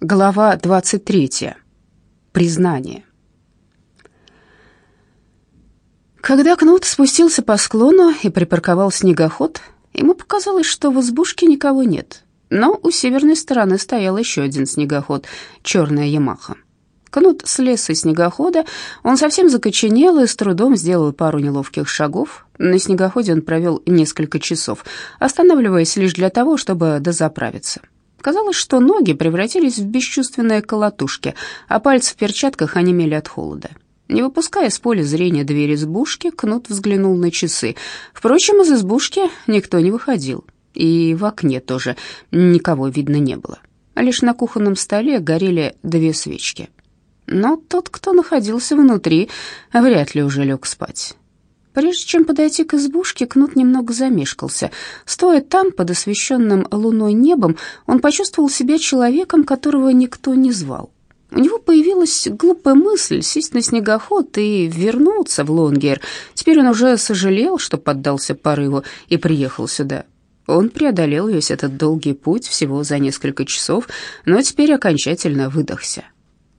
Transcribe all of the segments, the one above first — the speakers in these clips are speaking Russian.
Глава 23. Признание. Когда Кнут спустился по склону и припарковал снегоход, ему показалось, что в избушке никого нет. Но у северной стороны стоял еще один снегоход, черная Ямаха. Кнут слез из снегохода, он совсем закоченел и с трудом сделал пару неловких шагов. На снегоходе он провел несколько часов, останавливаясь лишь для того, чтобы дозаправиться. Казалось, что ноги превратились в бесчувственные колотушки, а пальцы в перчатках онемели от холода. Не выпуская с поля зрения дверь избушки, Кнут взглянул на часы. Впрочем, из избушки никто не выходил, и в окне тоже никого видно не было. Лишь на кухонном столе горели две свечки. Но тот, кто находился внутри, вряд ли уже лег спать. Прежде чем подойти к избушке, Кнут немного замешкался. Стоя там, под освещенным луной небом, он почувствовал себя человеком, которого никто не звал. У него появилась глупая мысль сесть на снегоход и вернуться в Лонгер. Теперь он уже сожалел, что поддался порыву и приехал сюда. Он преодолел весь этот долгий путь всего за несколько часов, но теперь окончательно выдохся.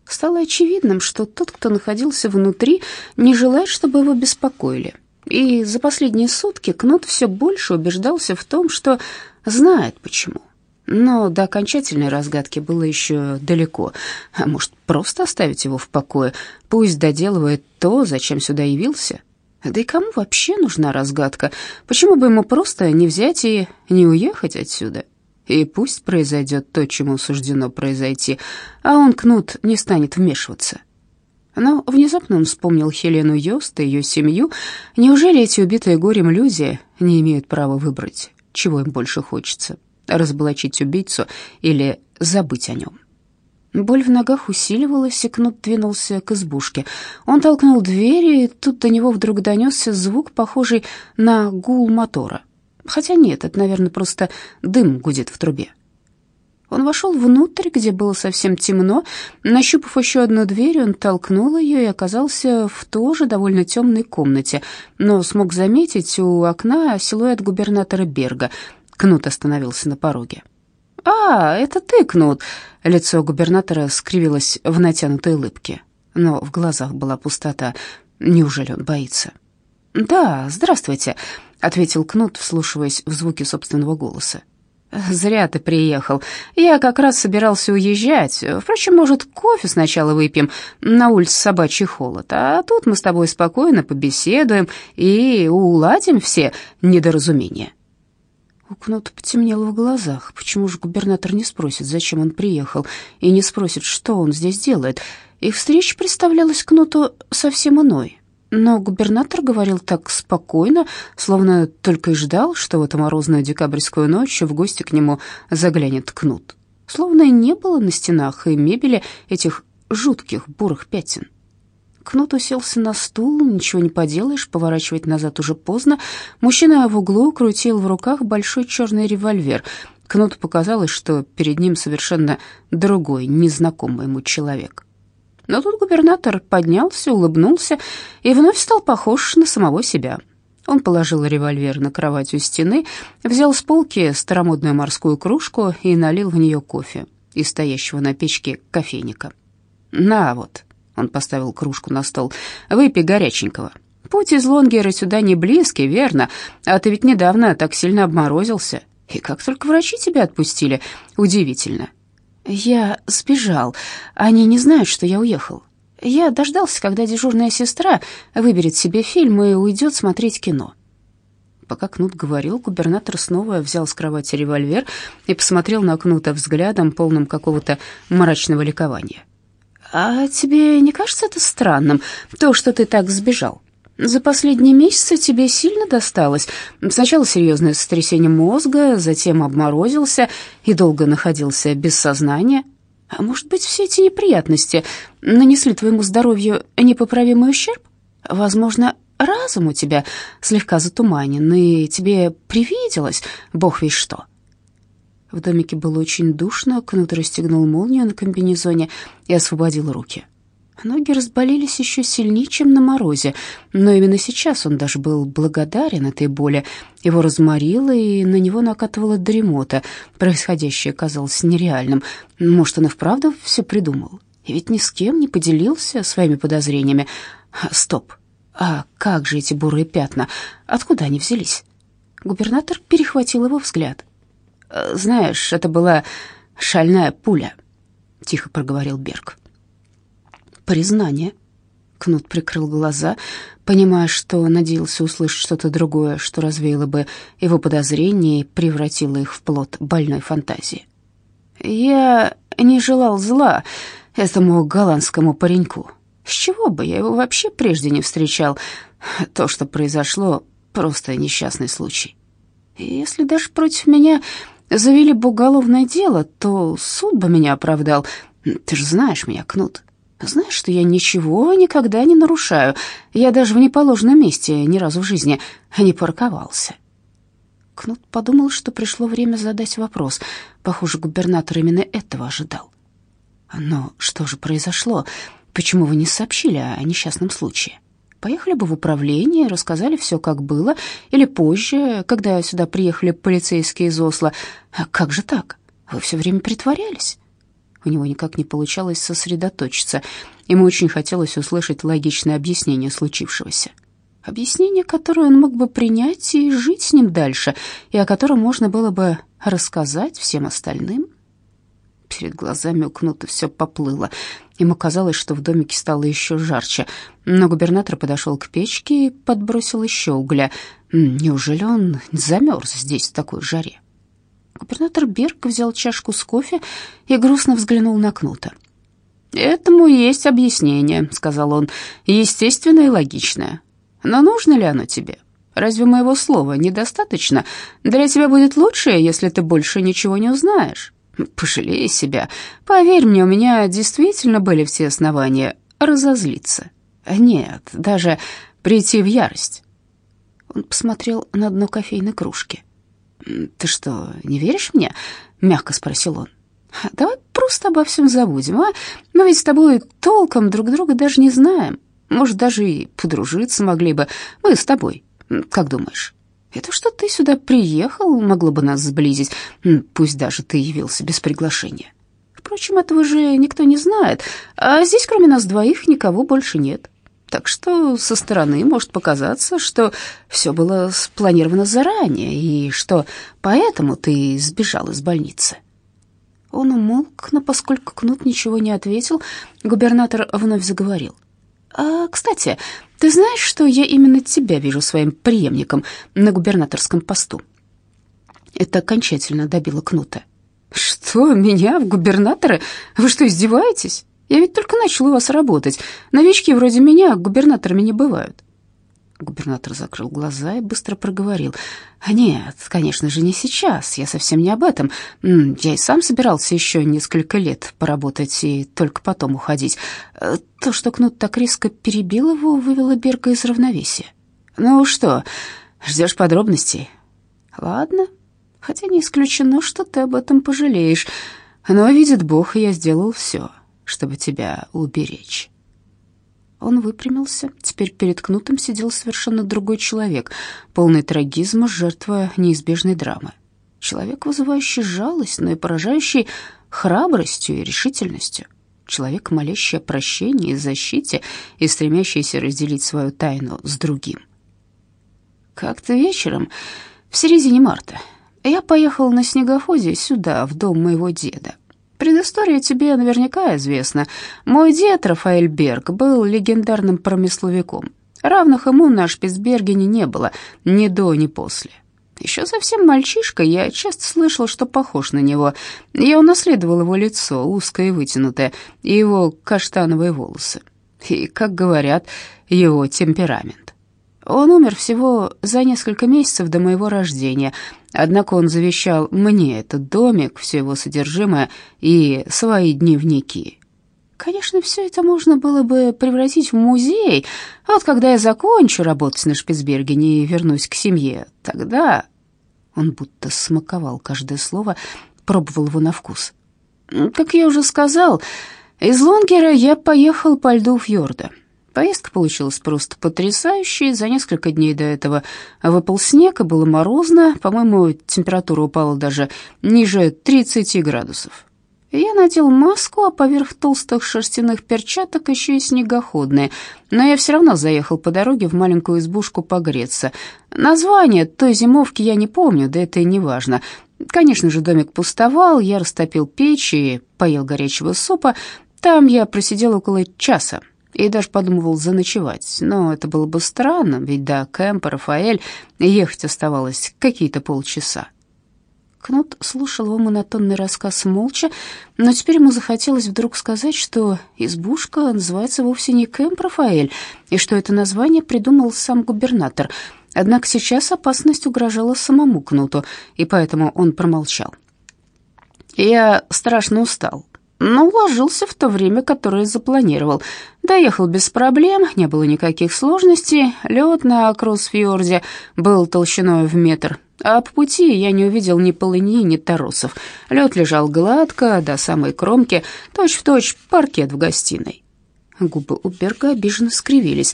Стало очевидным, что тот, кто находился внутри, не желает, чтобы его беспокоили. И за последние сутки Кнут все больше убеждался в том, что знает почему. Но до окончательной разгадки было еще далеко. А может, просто оставить его в покое? Пусть доделывает то, зачем сюда явился. Да и кому вообще нужна разгадка? Почему бы ему просто не взять и не уехать отсюда? И пусть произойдет то, чему суждено произойти, а он, Кнут, не станет вмешиваться. Но внезапно он вспомнил Хелену Йост и ее семью. Неужели эти убитые горем люди не имеют права выбрать, чего им больше хочется? Разоблачить убийцу или забыть о нем? Боль в ногах усиливалась, и Кнут двинулся к избушке. Он толкнул дверь, и тут до него вдруг донесся звук, похожий на гул мотора. Хотя нет, это, наверное, просто дым гудит в трубе. Он вошел внутрь, где было совсем темно. Нащупав еще одну дверь, он толкнул ее и оказался в тоже довольно темной комнате, но смог заметить у окна силуэт губернатора Берга. Кнут остановился на пороге. «А, это ты, Кнут!» Лицо губернатора скривилось в натянутой улыбке, но в глазах была пустота. Неужели он боится? «Да, здравствуйте», — ответил Кнут, вслушиваясь в звуки собственного голоса. «Зря ты приехал. Я как раз собирался уезжать. Впрочем, может, кофе сначала выпьем? На улице собачий холод. А тут мы с тобой спокойно побеседуем и уладим все недоразумения». У Кнута потемнело в глазах. Почему же губернатор не спросит, зачем он приехал, и не спросит, что он здесь делает? Их встреча представлялась Кнуту совсем иной. Но губернатор говорил так спокойно, словно только и ждал, что в эту морозную декабрьскую ночь в гости к нему заглянет кнут. Словно и не было на стенах и мебели этих жутких бурых пятен. Кнут уселся на стул, ничего не поделаешь, поворачивать назад уже поздно. Мужчина в углу крутил в руках большой черный револьвер. Кнуту показалось, что перед ним совершенно другой, незнакомый ему человек. Но тут губернатор поднялся, улыбнулся и вновь стал похож на самого себя. Он положил револьвер на кровать у стены, взял с полки старомодную морскую кружку и налил в нее кофе из стоящего на печке кофейника. «На вот», — он поставил кружку на стол, — «выпей горяченького». Путь из Лонгера сюда не близкий, верно? А ты ведь недавно так сильно обморозился. И как только врачи тебя отпустили, удивительно. «Я сбежал. Они не знают, что я уехал. Я дождался, когда дежурная сестра выберет себе фильм и уйдет смотреть кино». Пока Кнут говорил, губернатор снова взял с кровати револьвер и посмотрел на Кнута взглядом, полным какого-то мрачного ликования. «А тебе не кажется это странным, то, что ты так сбежал?» За последние месяцы тебе сильно досталось. Сначала серьезное сотрясение мозга, затем обморозился и долго находился без сознания. А может быть, все эти неприятности нанесли твоему здоровью непоправимый ущерб? Возможно, разум у тебя слегка затуманен, и тебе привиделось бог весь что. В домике было очень душно, Кнут расстегнул молнию на комбинезоне и освободил руки. Ноги разболелись еще сильнее, чем на морозе, но именно сейчас он даже был благодарен этой боли. Его разморило, и на него накатывала дремота. Происходящее казалось нереальным. Может, он и вправду все придумал? И ведь ни с кем не поделился своими подозрениями. Стоп. А как же эти бурые пятна? Откуда они взялись? Губернатор перехватил его взгляд. «Знаешь, это была шальная пуля», — тихо проговорил Берг признание. Кнут прикрыл глаза, понимая, что надеялся услышать что-то другое, что развеяло бы его подозрения и превратило их в плод больной фантазии. «Я не желал зла этому голландскому пареньку. С чего бы, я его вообще прежде не встречал. То, что произошло, просто несчастный случай. Если даже против меня завели бы уголовное дело, то суд бы меня оправдал. Ты же знаешь меня, Кнут». Знаешь, что я ничего никогда не нарушаю. Я даже в неположенном месте ни разу в жизни не парковался. Кнут подумал, что пришло время задать вопрос. Похоже, губернатор именно этого ожидал. Но что же произошло? Почему вы не сообщили о несчастном случае? Поехали бы в управление, рассказали все, как было, или позже, когда сюда приехали полицейские из Осло. А как же так? Вы все время притворялись. У него никак не получалось сосредоточиться. Ему очень хотелось услышать логичное объяснение случившегося. Объяснение, которое он мог бы принять и жить с ним дальше, и о котором можно было бы рассказать всем остальным. Перед глазами у Кнута все поплыло. Ему казалось, что в домике стало еще жарче. Но губернатор подошел к печке и подбросил еще угля. Неужели он замерз здесь в такой жаре? Губернатор Берг взял чашку с кофе и грустно взглянул на Кнута. «Этому есть объяснение», — сказал он, — «естественное и логичное. Но нужно ли оно тебе? Разве моего слова недостаточно? Для тебя будет лучше, если ты больше ничего не узнаешь. Пожалей себя. Поверь мне, у меня действительно были все основания разозлиться. Нет, даже прийти в ярость». Он посмотрел на дно кофейной кружки. «Ты что, не веришь мне?» — мягко спросил он. «Давай просто обо всем забудем, а? Мы ведь с тобой толком друг друга даже не знаем. Может, даже и подружиться могли бы. Мы с тобой. Как думаешь?» Это что ты сюда приехал, могло бы нас сблизить, пусть даже ты явился без приглашения. Впрочем, этого же никто не знает, а здесь кроме нас двоих никого больше нет. Так что со стороны может показаться, что все было спланировано заранее, и что поэтому ты сбежал из больницы. Он умолк, но поскольку Кнут ничего не ответил, губернатор вновь заговорил. «А, кстати, ты знаешь, что я именно тебя вижу своим преемником на губернаторском посту?» Это окончательно добило Кнута. «Что, меня в губернаторы? Вы что, издеваетесь?» Я ведь только начал у вас работать. Новички вроде меня губернаторами не бывают». Губернатор закрыл глаза и быстро проговорил. «Нет, конечно же, не сейчас. Я совсем не об этом. Я и сам собирался еще несколько лет поработать и только потом уходить. Э, то, что Кнут так резко перебил его, вывело Берга из равновесия. Ну что, ждешь подробностей?» «Ладно, хотя не исключено, что ты об этом пожалеешь. Но, видит Бог, я сделал все чтобы тебя уберечь». Он выпрямился. Теперь перед Кнутом сидел совершенно другой человек, полный трагизма, жертва неизбежной драмы. Человек, вызывающий жалость, но и поражающий храбростью и решительностью. Человек, молящий о прощении и защите и стремящийся разделить свою тайну с другим. Как-то вечером, в середине марта, я поехал на снегоходе сюда, в дом моего деда. Предыстория тебе наверняка известна. Мой дед Рафаэль Берг был легендарным промысловиком. Равных ему на Шпицбергене не было ни до, ни после. Еще совсем мальчишка, я часто слышал, что похож на него. Я унаследовал его лицо, узкое и вытянутое, и его каштановые волосы. И, как говорят, его темперамент. Он умер всего за несколько месяцев до моего рождения, Однако он завещал мне этот домик, все его содержимое и свои дневники. Конечно, все это можно было бы превратить в музей. А вот когда я закончу работать на Шпицбергене и вернусь к семье, тогда... Он будто смаковал каждое слово, пробовал его на вкус. Как я уже сказал, Из Лонгера я поехал по льду фьорда. Поездка получилась просто потрясающей. За несколько дней до этого выпал снег, и было морозно. По-моему, температура упала даже ниже 30 градусов. Я надел маску, а поверх толстых шерстяных перчаток еще и снегоходные. Но я все равно заехал по дороге в маленькую избушку погреться. Название той зимовки я не помню, да это и не важно. Конечно же, домик пустовал, я растопил печь и поел горячего супа. Там я просидел около часа и даже подумывал заночевать. Но это было бы странно, ведь до Кэмпа Рафаэль ехать оставалось какие-то полчаса. Кнут слушал его монотонный рассказ молча, но теперь ему захотелось вдруг сказать, что избушка называется вовсе не Кэмп Рафаэль, и что это название придумал сам губернатор. Однако сейчас опасность угрожала самому Кнуту, и поэтому он промолчал. «Я страшно устал, но уложился в то время, которое запланировал. Доехал без проблем, не было никаких сложностей. Лед на Кроссфьорде был толщиной в метр, а по пути я не увидел ни полыни, ни торосов. Лед лежал гладко, до самой кромки, точь-в-точь паркет в гостиной. Губы у Берга обиженно скривились.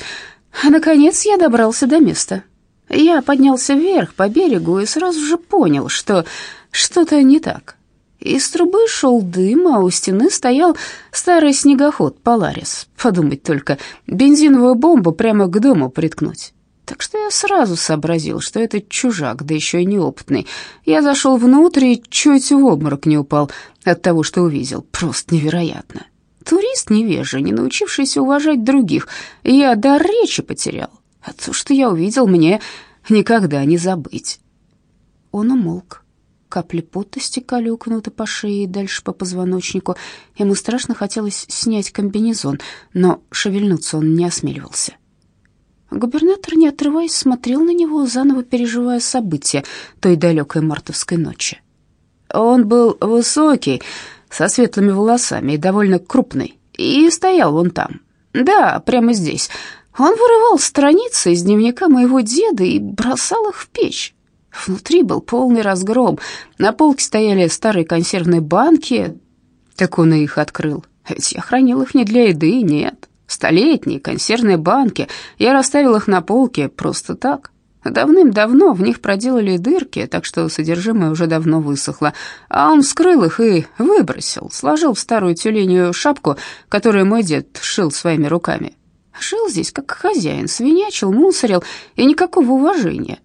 Наконец, я добрался до места. Я поднялся вверх по берегу и сразу же понял, что что-то не так. Из трубы шел дым, а у стены стоял старый снегоход «Поларис». Подумать только, бензиновую бомбу прямо к дому приткнуть. Так что я сразу сообразил, что это чужак, да еще и неопытный. Я зашел внутрь и чуть в обморок не упал от того, что увидел. Просто невероятно. Турист невежа, не научившийся уважать других. Я дар речи потерял. А то, что я увидел, мне никогда не забыть. Он умолк. Капли пота стекали у по шее и дальше по позвоночнику. Ему страшно хотелось снять комбинезон, но шевельнуться он не осмеливался. Губернатор, не отрываясь, смотрел на него, заново переживая события той далекой мартовской ночи. Он был высокий, со светлыми волосами и довольно крупный, и стоял вон там. Да, прямо здесь. Он вырывал страницы из дневника моего деда и бросал их в печь. Внутри был полный разгром. На полке стояли старые консервные банки. Так он и их открыл. Ведь я хранил их не для еды, нет. Столетние консервные банки. Я расставил их на полке просто так. Давным-давно в них проделали дырки, так что содержимое уже давно высохло. А он вскрыл их и выбросил, сложил в старую тюленью шапку, которую мой дед шил своими руками. Жил здесь как хозяин, свинячил, мусорил, и никакого уважения.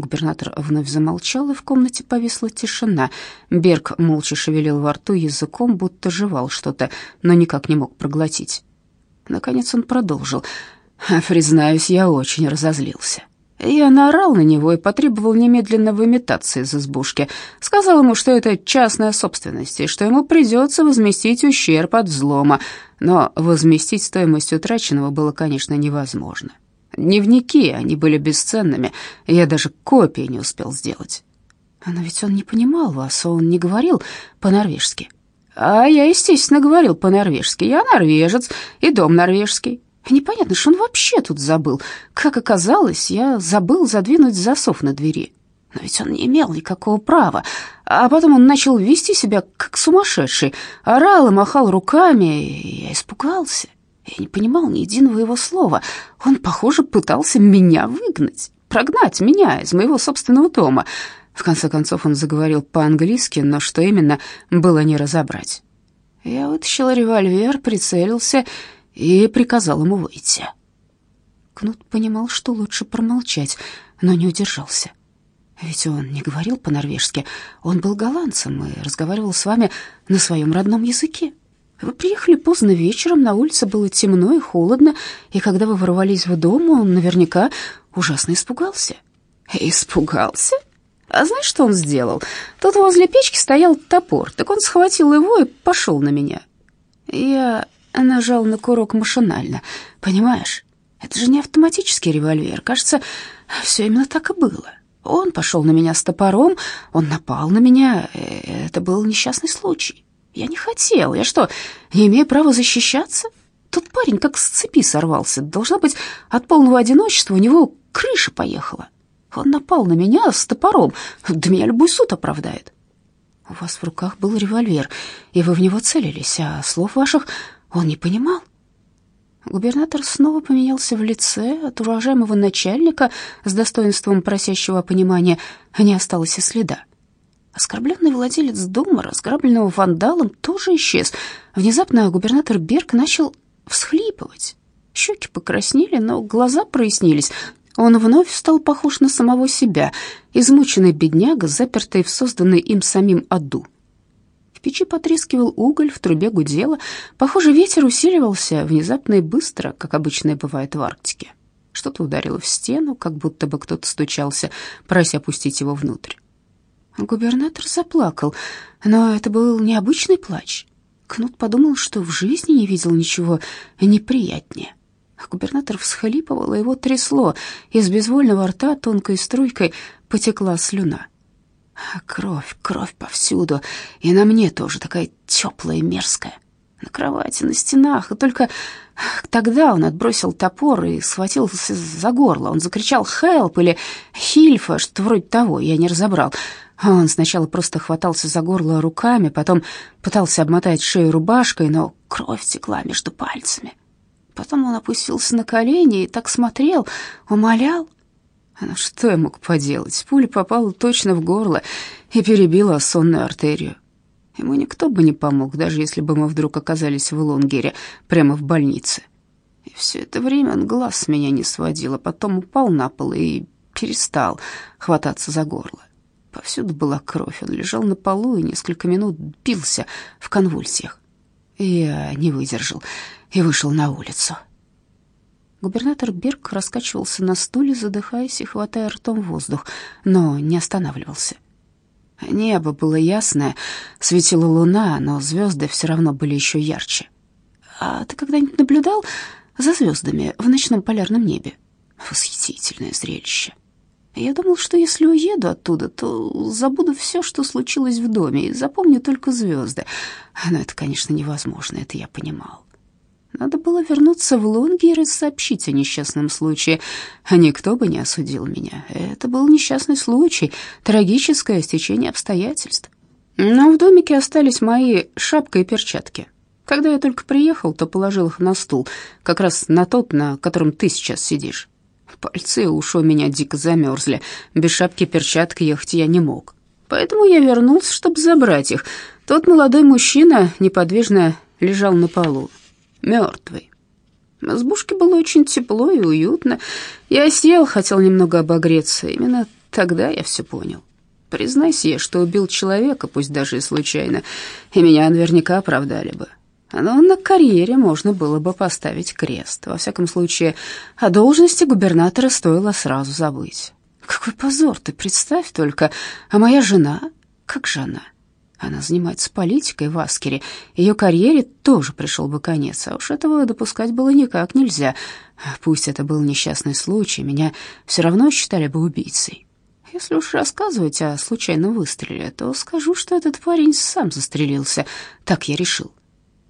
Губернатор вновь замолчал, и в комнате повисла тишина. Берг молча шевелил во рту языком, будто жевал что-то, но никак не мог проглотить. Наконец он продолжил. «Признаюсь, я очень разозлился. Я наорал на него и потребовал немедленно выметаться из избушки. Сказал ему, что это частная собственность, и что ему придется возместить ущерб от взлома. Но возместить стоимость утраченного было, конечно, невозможно. Дневники, они были бесценными, я даже копии не успел сделать». «Но ведь он не понимал вас, он не говорил по-норвежски». А я, естественно, говорил по-норвежски. Я норвежец, и дом норвежский. Непонятно, что он вообще тут забыл. Как оказалось, я забыл задвинуть засов на двери. Но ведь он не имел никакого права. А потом он начал вести себя как сумасшедший. Орал и махал руками, и я испугался. Я не понимал ни единого его слова. Он, похоже, пытался меня выгнать, прогнать меня из моего собственного дома. В конце концов он заговорил по-английски, но что именно, было не разобрать. Я вытащил револьвер, прицелился и приказал ему выйти. Кнут понимал, что лучше промолчать, но не удержался. Ведь он не говорил по-норвежски, он был голландцем и разговаривал с вами на своем родном языке. Вы приехали поздно вечером, на улице было темно и холодно, и когда вы ворвались в дом, он наверняка ужасно испугался. Испугался? А знаешь, что он сделал? Тут возле печки стоял топор, так он схватил его и пошел на меня. Я нажал на курок машинально, понимаешь? Это же не автоматический револьвер. Кажется, все именно так и было. Он пошел на меня с топором, он напал на меня. Это был несчастный случай. Я не хотел. Я что, не имею права защищаться? Тот парень как с цепи сорвался. Должно быть, от полного одиночества у него крыша поехала. Он напал на меня с топором. Да меня любой суд оправдает. У вас в руках был револьвер, и вы в него целились, а слов ваших Он не понимал. Губернатор снова поменялся в лице, от уважаемого начальника с достоинством просящего понимания не осталось и следа. Оскорбленный владелец дома, разграбленного вандалом, тоже исчез. Внезапно губернатор Берг начал всхлипывать. Щеки покраснели, но глаза прояснились. Он вновь стал похож на самого себя, измученный бедняга, запертый в созданный им самим аду. В печи потрескивал уголь, в трубе гудело. Похоже, ветер усиливался внезапно и быстро, как обычно бывает в Арктике. Что-то ударило в стену, как будто бы кто-то стучался, прося опустить его внутрь. Губернатор заплакал, но это был необычный плач. Кнут подумал, что в жизни не видел ничего неприятнее. Губернатор всхлипывал, и его трясло. Из безвольного рта тонкой струйкой потекла слюна. Кровь, кровь повсюду, и на мне тоже такая теплая и мерзкая. На кровати, на стенах, и только тогда он отбросил топор и схватился за горло. Он закричал «Хелп!» или «Хильфа!» что вроде того, я не разобрал. Он сначала просто хватался за горло руками, потом пытался обмотать шею рубашкой, но кровь текла между пальцами. Потом он опустился на колени и так смотрел, умолял. Ну что я мог поделать? Пуля попала точно в горло и перебила сонную артерию. Ему никто бы не помог, даже если бы мы вдруг оказались в Лонгере, прямо в больнице. И все это время он глаз с меня не сводил, а потом упал на пол и перестал хвататься за горло. Повсюду была кровь, он лежал на полу и несколько минут бился в конвульсиях. Я не выдержал и вышел на улицу. Губернатор Берг раскачивался на стуле, задыхаясь и хватая ртом воздух, но не останавливался. Небо было ясное, светила луна, но звезды все равно были еще ярче. А ты когда-нибудь наблюдал за звездами в ночном полярном небе? Восхитительное зрелище. Я думал, что если уеду оттуда, то забуду все, что случилось в доме, и запомню только звезды. Но это, конечно, невозможно, это я понимал. Надо было вернуться в Лонгер и сообщить о несчастном случае. Никто бы не осудил меня. Это был несчастный случай, трагическое стечение обстоятельств. Но в домике остались мои шапка и перчатки. Когда я только приехал, то положил их на стул, как раз на тот, на котором ты сейчас сидишь. Пальцы и уши у меня дико замерзли. Без шапки и перчатки ехать я не мог. Поэтому я вернулся, чтобы забрать их. Тот молодой мужчина неподвижно лежал на полу мертвый. В избушке было очень тепло и уютно. Я сел, хотел немного обогреться. Именно тогда я все понял. Признайся я, что убил человека, пусть даже и случайно, и меня наверняка оправдали бы. Но на карьере можно было бы поставить крест. Во всяком случае, о должности губернатора стоило сразу забыть. Какой позор, ты представь только, а моя жена, как жена, она занимается политикой в Аскере. Ее карьере тоже пришел бы конец, а уж этого допускать было никак нельзя. Пусть это был несчастный случай, меня все равно считали бы убийцей. Если уж рассказывать о случайном выстреле, то скажу, что этот парень сам застрелился. Так я решил.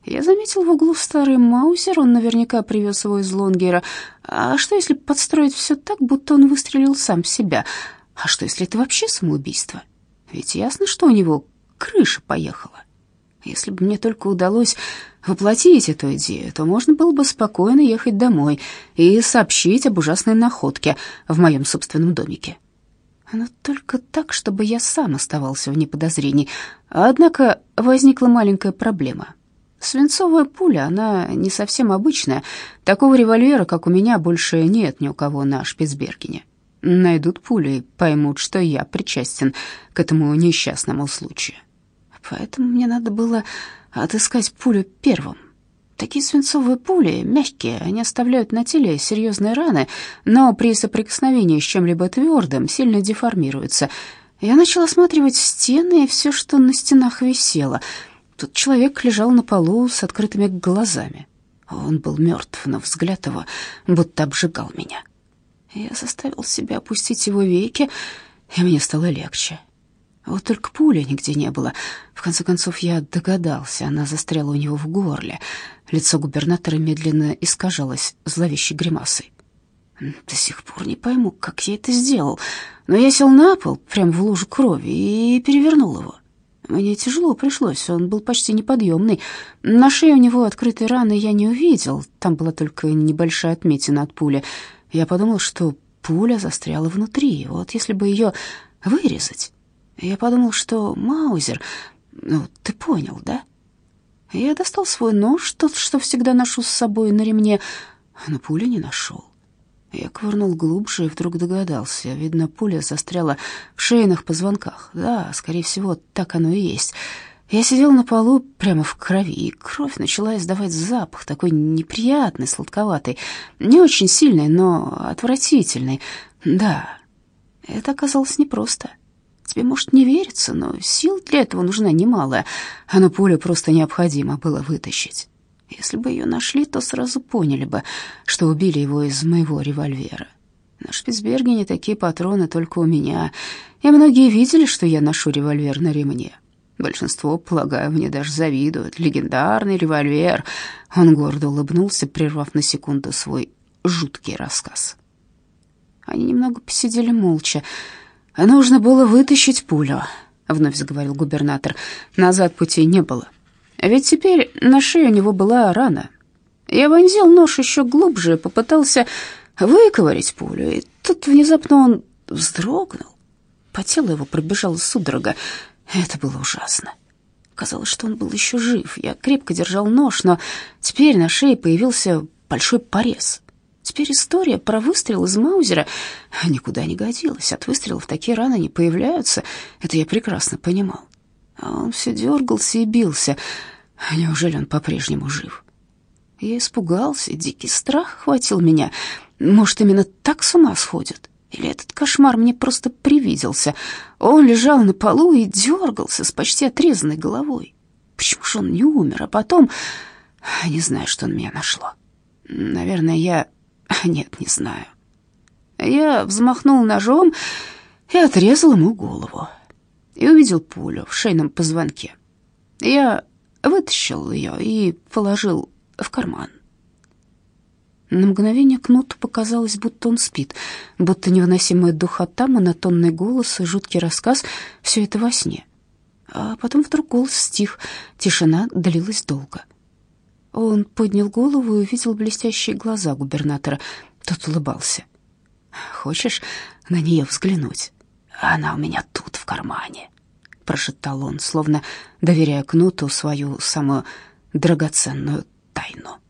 Я заметил в углу старый маузер, он наверняка привез его из Лонгера. А что, если подстроить все так, будто он выстрелил сам себя? А что, если это вообще самоубийство? Ведь ясно, что у него крыша поехала. Если бы мне только удалось воплотить эту идею, то можно было бы спокойно ехать домой и сообщить об ужасной находке в моем собственном домике. Но только так, чтобы я сам оставался вне подозрений. Однако возникла маленькая проблема. Свинцовая пуля, она не совсем обычная. Такого револьвера, как у меня, больше нет ни у кого на Шпицбергене. Найдут пули и поймут, что я причастен к этому несчастному случаю поэтому мне надо было отыскать пулю первым. Такие свинцовые пули мягкие, они оставляют на теле серьезные раны, но при соприкосновении с чем-либо твердым сильно деформируются. Я начала осматривать стены и все, что на стенах висело. Тут человек лежал на полу с открытыми глазами. Он был мертв, но взгляд его будто обжигал меня. Я заставил себя опустить его веки, и мне стало легче. Вот только пули нигде не было. В конце концов, я догадался, она застряла у него в горле. Лицо губернатора медленно искажалось зловещей гримасой. До сих пор не пойму, как я это сделал, но я сел на пол, прямо в лужу крови, и перевернул его. Мне тяжело пришлось, он был почти неподъемный. На шее у него открытой раны я не увидел, там была только небольшая отметина от пули. Я подумал, что пуля застряла внутри, вот если бы ее вырезать. Я подумал, что Маузер... Ну, ты понял, да? Я достал свой нож, тот, что всегда ношу с собой на ремне, но пули не нашел. Я ковырнул глубже и вдруг догадался. Видно, пуля застряла в шейных позвонках. Да, скорее всего, так оно и есть. Я сидел на полу прямо в крови, и кровь начала издавать запах, такой неприятный, сладковатый, не очень сильный, но отвратительный. Да, это оказалось непросто. Тебе, может, не верится, но сил для этого нужна немалая, а на поле просто необходимо было вытащить. Если бы ее нашли, то сразу поняли бы, что убили его из моего револьвера. На Шпицбергене такие патроны только у меня, и многие видели, что я ношу револьвер на ремне. Большинство, полагаю, мне даже завидуют. Легендарный револьвер. Он гордо улыбнулся, прервав на секунду свой жуткий рассказ. Они немного посидели молча. «Нужно было вытащить пулю», — вновь заговорил губернатор. «Назад пути не было. Ведь теперь на шее у него была рана. Я вонзил нож еще глубже попытался выковырять пулю, и тут внезапно он вздрогнул. По телу его пробежала судорога. Это было ужасно. Казалось, что он был еще жив. Я крепко держал нож, но теперь на шее появился большой порез. Теперь история про выстрел из Маузера никуда не годилась. От выстрелов такие раны не появляются. Это я прекрасно понимал. А он все дергался и бился. Неужели он по-прежнему жив? Я испугался, дикий страх охватил меня. Может, именно так с ума сходят? Или этот кошмар мне просто привиделся? Он лежал на полу и дергался с почти отрезанной головой. Почему же он не умер? А потом... Не знаю, что на меня нашло. Наверное, я... Нет, не знаю. Я взмахнул ножом и отрезал ему голову и увидел пулю в шейном позвонке. Я вытащил ее и положил в карман. На мгновение Кнуту показалось, будто он спит, будто невыносимая духота, монотонный голос и жуткий рассказ — все это во сне. А потом вдруг голос стих, тишина длилась долго. Он поднял голову и увидел блестящие глаза губернатора. Тот улыбался. «Хочешь на нее взглянуть?» Она у меня тут, в кармане, прошептал он, словно доверяя Кнуту свою самую драгоценную тайну.